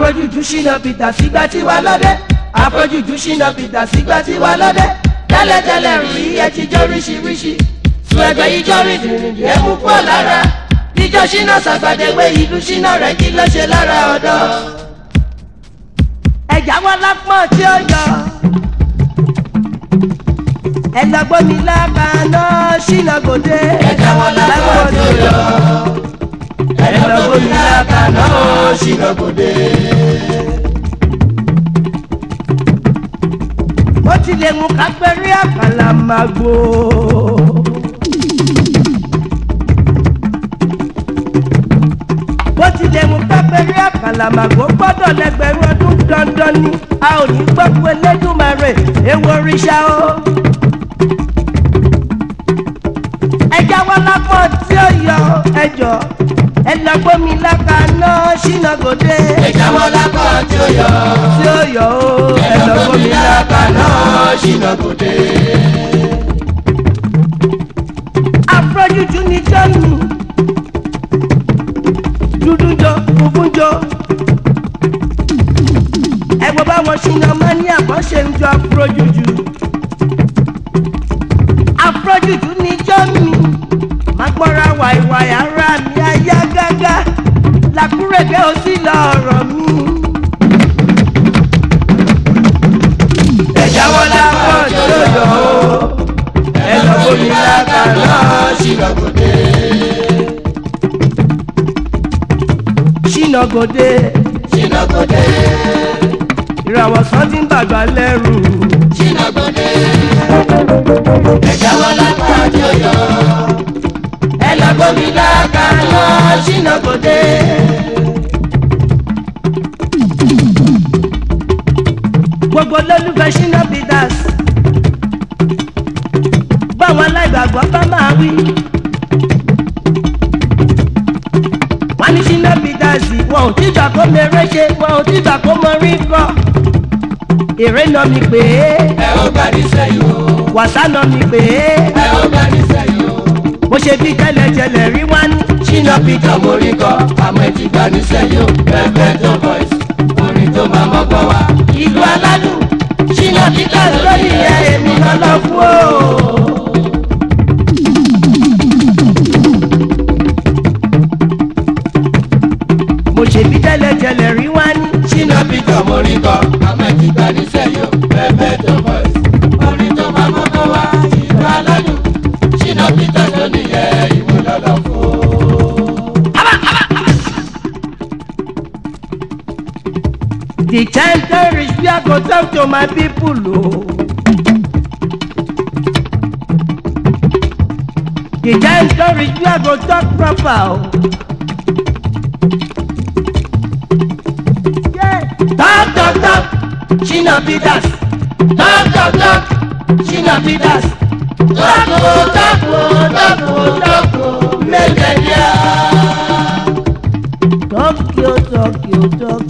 àfojújú ṣìnà bìtà sígbà tí wà lọ́dẹ àfojújú ṣìnà bìtà sígbà tí wà lọ́dẹ tẹ́lẹ̀tẹ́lẹ̀ rí ẹ ti jó ríṣiríṣi sùn ẹgbẹ́ yìí jó rí dìrìndì ẹ mú pọ̀ lára ìjọ ṣìnà sàgbàdéwé ìlú ṣìnà rẹ̀ kí ló ṣe lára ọ̀dọ́. ẹ̀já wọn lápọ̀n tí ó yọ ẹ̀gbàgbọ́ mi lábàá náà ṣìnà gòdè ẹ̀já wọn tí ó yọ ayọ̀lọ́gbọ̀nìyàkà náà ó ṣìlọ́gbọ̀dé. ó ti lè mú kápẹ́rí àpàlà máa gbó. bó ti lè mú kápẹ́rí àpàlà máa gbó gbọ́dọ̀ lẹ́gbẹ̀rún ọdún dandan ni a ò ní gbọ́pọ̀ Elédùmarè ewu oríṣà o. ẹ jáwọ́ lápọ̀ tí ó yọ ẹjọ́ ẹ lọ gbómi láka náà ṣínà gòdè. ẹ jáwọ́ lákọ̀ tí ó yọ. tí ó yọ o ẹ lọ gbómi láka náà ṣínà gòdè. afrojuju ni jọ́nù dúdújọ fúnfúnjọ ẹ gbọ́ báwọn ṣínà máa ní àkọ́ṣe ń jọ afrojuju afrojuju ni jọ́nù má gbọ́ra wàìwàì ara ṣàkúrèké ó sì lọ ọ̀rọ̀ mi. ẹ̀jáwọ́ láwọn ọjọ́ ló lọ o ẹ lọ bómi láta lọ́ọ́ ṣìnàgòdè. ṣìnàgòdè. ṣìnàgòdè. ìràwọ̀ sàn ti ń bàgbà lẹ́rù. ṣìnàgòdè. ẹ̀jáwọ́ láwọn ọjọ́ yọ ẹ lọ bómi láta ọmọ ṣínà kò dé. gbogbo olólùfẹ́ ṣínà bidas báwọn aláìgbàgbọ́ bá máa wí. wọ́n ní ṣínà bidas wọn ò tíjà kó mèrè ṣe wọn ò tíjà kó mọ rí kọ́. èrè nà mí pé. ẹ ó gbà níṣẹ́ yìí o. wàsá nà mí pé. ẹ ó gbà níṣẹ́ yìí o. mo ṣe bí tẹ́lẹ̀tẹ́lẹ̀ rí wá ní. Shina Peter Moriko àmọ́ ẹ ti gbà níṣẹ́ yóò Perpetual voice orin tó máa mọ́gbọ́n wa ìlú aládùn. The time don reach where I go talk to my people o. Oh. The time don reach where I go talk proper o. Oh. Yeah. Talk talk talk, Shina be dat. Talk talk talk, Shina be dat. Talk o oh, talk o talk o talk o, make dem hear. Talk yo talk yo talk.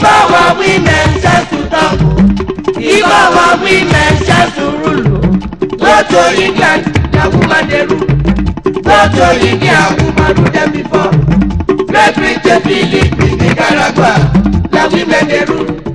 Ibawa women just to talk. Ibawa women just to rule. Go to England, the woman they rule. Go to India, woman rule them before. Great Britain, Philippines, Nicaragua, the women they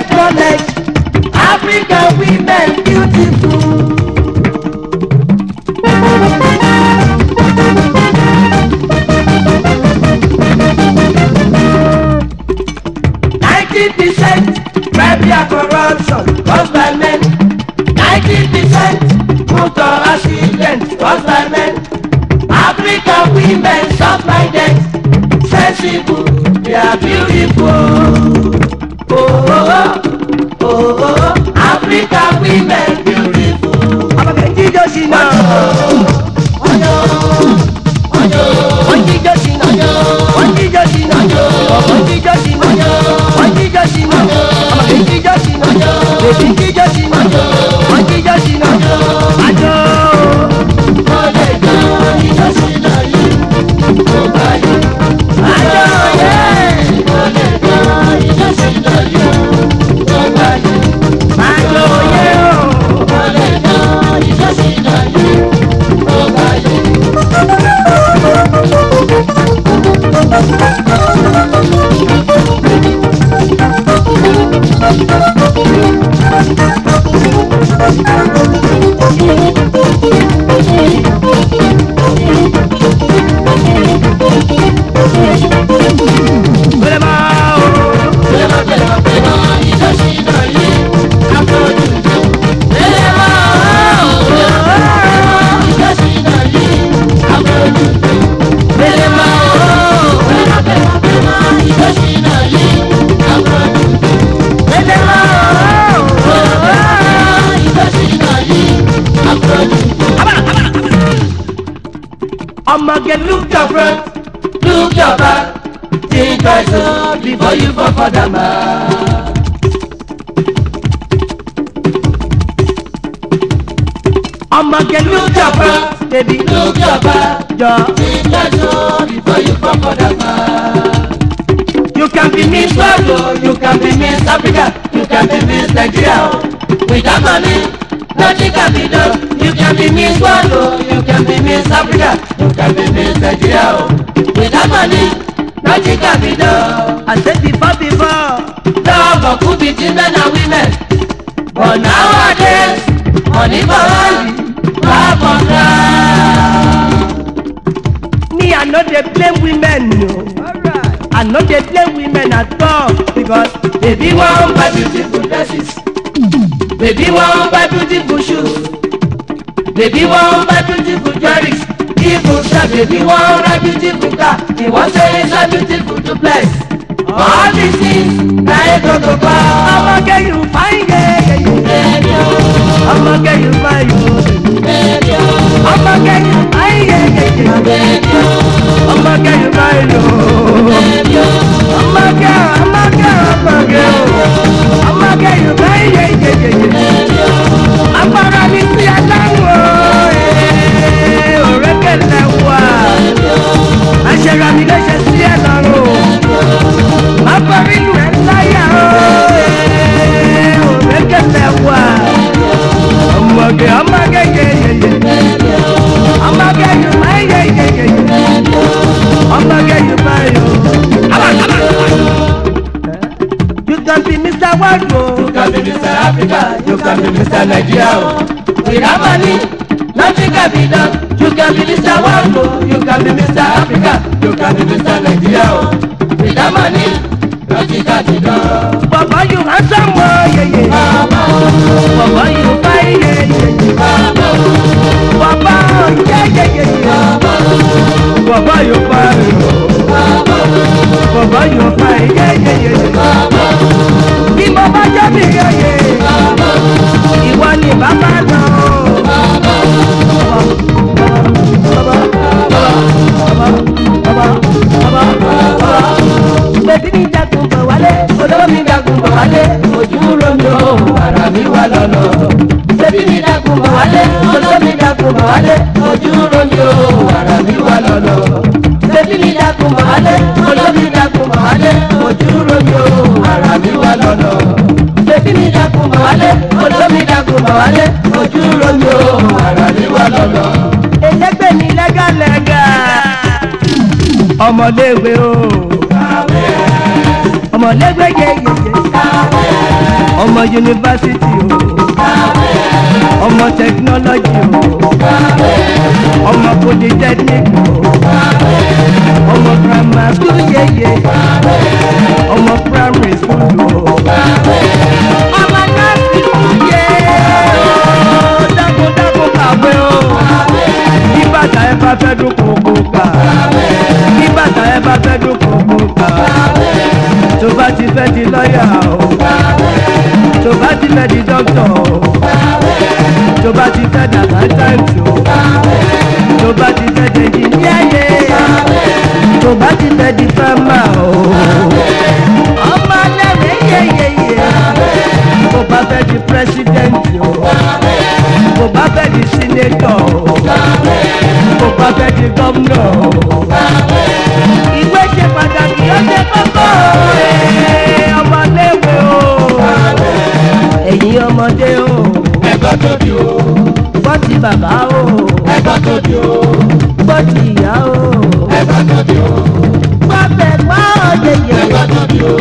spread knowledge. Africa women beautiful. Ninety by men. Ninety percent motor accident caused by men. Africa women soft-minded, sensible, they are beautiful. Oh. Africa women beautiful. Àbàkẹ́ jíjọ́ sí náà. Ọmọge look your front, look your back, think twice oh, before you fall for that man. Ọmọge look your front, baby look your back, yeah. think twice oh, before you fall for that man. You can be Miss World, oh, you can be Miss Africa, you can be Miss Nigeria, oh. With that money, nothing can be done. You can be Miss World, oh. East Africa, you can be Miss Nigeria o. Without money, nothing can be done. I said before, before. Love could be men and women. But nowadays, money for money, love for crime. Me, I know they blame women, no. I know they blame women at all because baby won't buy beautiful dresses, baby won't buy beautiful shoes bèbí wọn bá beautiful jewelry ibù sá bèbí wọn rà beautiful car ìwọ́n sẹ́yìn sá beautiful duplex all these things na ego go buy. ọmọ kẹyìn fáyìn. You can be Mr. World You can be Mr. Africa. You can be Mr. Nigeria We have money can be done. You can be Mr. World, oh. you can be Mr. Africa, you can be Mr. Nigeria. Oh. With that money, nothing can be done. Baba, you handsome, oh, yeah, yeah. Baba, oh. Baba, you fine, yeah, yeah. Baba, Baba, oh, yeah, yeah, yeah. Baba, Baba, you fine, oh. Baba, Baba, you fine, yeah, yeah, yeah. Baba. dàkú bọ̀ wálé olómi dàkú bọ̀ wálé ojú ròyìn o wàrà mi wà lọ́lọ́. bébí mi dàkú bọ̀ wálé olómi dàkú bọ̀ wálé ojú ròyìn o wàrà mi wà lọ́lọ́. bébí mi dàkú bọ̀ wálé olómi dàkú bọ̀ wálé ojú ròyìn o wàrà mi wà lọ́lọ́. ẹlẹgbẹ́ mi lẹ́gàlẹ́gà ọmọléèwé o ọmọléèwé yẹ yẹ yẹ ọmọ yunifásitì o ọmọ tẹkinọlọjì o ọmọ polytechnic o ọmọ grammar school yeye ọmọ primary school o. o. Mo bá fẹ́ di sínétọ̀ o. Mo bá fẹ́ di gómìnà o. Ìwé ṣe pàtàkì ọ̀sẹ̀ kọ́kọ́ eh, ọmọléèwé o. Ẹ̀yin ọmọdé o. Ẹgbọ́ tóbi o. Gbọ́ ti bàbá o. Ẹgbọ́ tóbi o. Gbọ́ ti ìyá o. Ẹgbọ́ tóbi o. Gbọ́ bẹ̀ gbọ́ ọ̀dẹ̀yẹ. Ẹgbọ́ tóbi o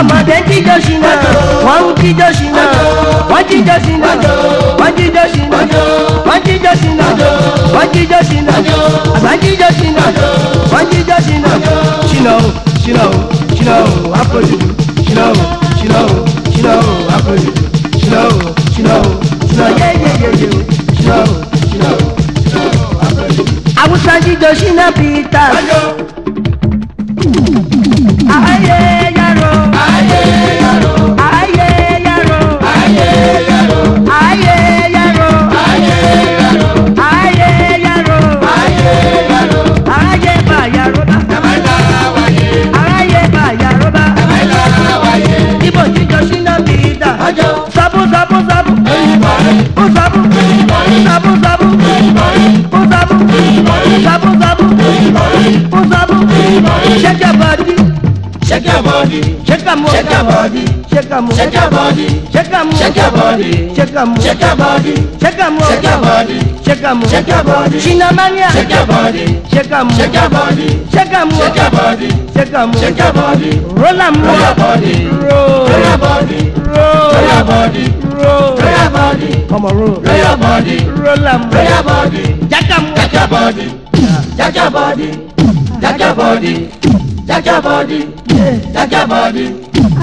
ọmọdé jíjọ ṣìnà wọ́n ń jíjọ ṣìnà wọ́n jíjọ ṣìnà wọ́n jíjọ ṣìnà wọ́n jíjọ ṣìnà wọ́n jíjọ ṣìnà àgbà jíjọ ṣìnà wọ́n jíjọ ṣìnà ṣìnà o ṣìnà o ṣìnà o àpòjùdù ṣìnà o ṣìnà o ṣìnà o àpòjùdù ṣìnà o ṣìnà o ṣìnà yẹ́yẹ́yẹ́yẹ́ o ṣìnà o ṣìnà o àpòjùdù. àwùsá jíjọ ṣìnà Peter. sabu sabu sabu mo sabu sabu sabu mo sabu shake your body shake your body shake am up shake your body shake am up shake your body shake am up shake your body shake am up shake your body shake am up shake your body shake am up shake your body shinamania shake your body shake am up shake your body shake am up shake your body shake am up shake your body roll am up roll your body roll roll your body roll your body roll. Prayer body. Come on, roll. Prayer body. Roll em. Prayer body. Jack em. Jack your body. Jack your body. Jack your body. Jack your body. Jack your body.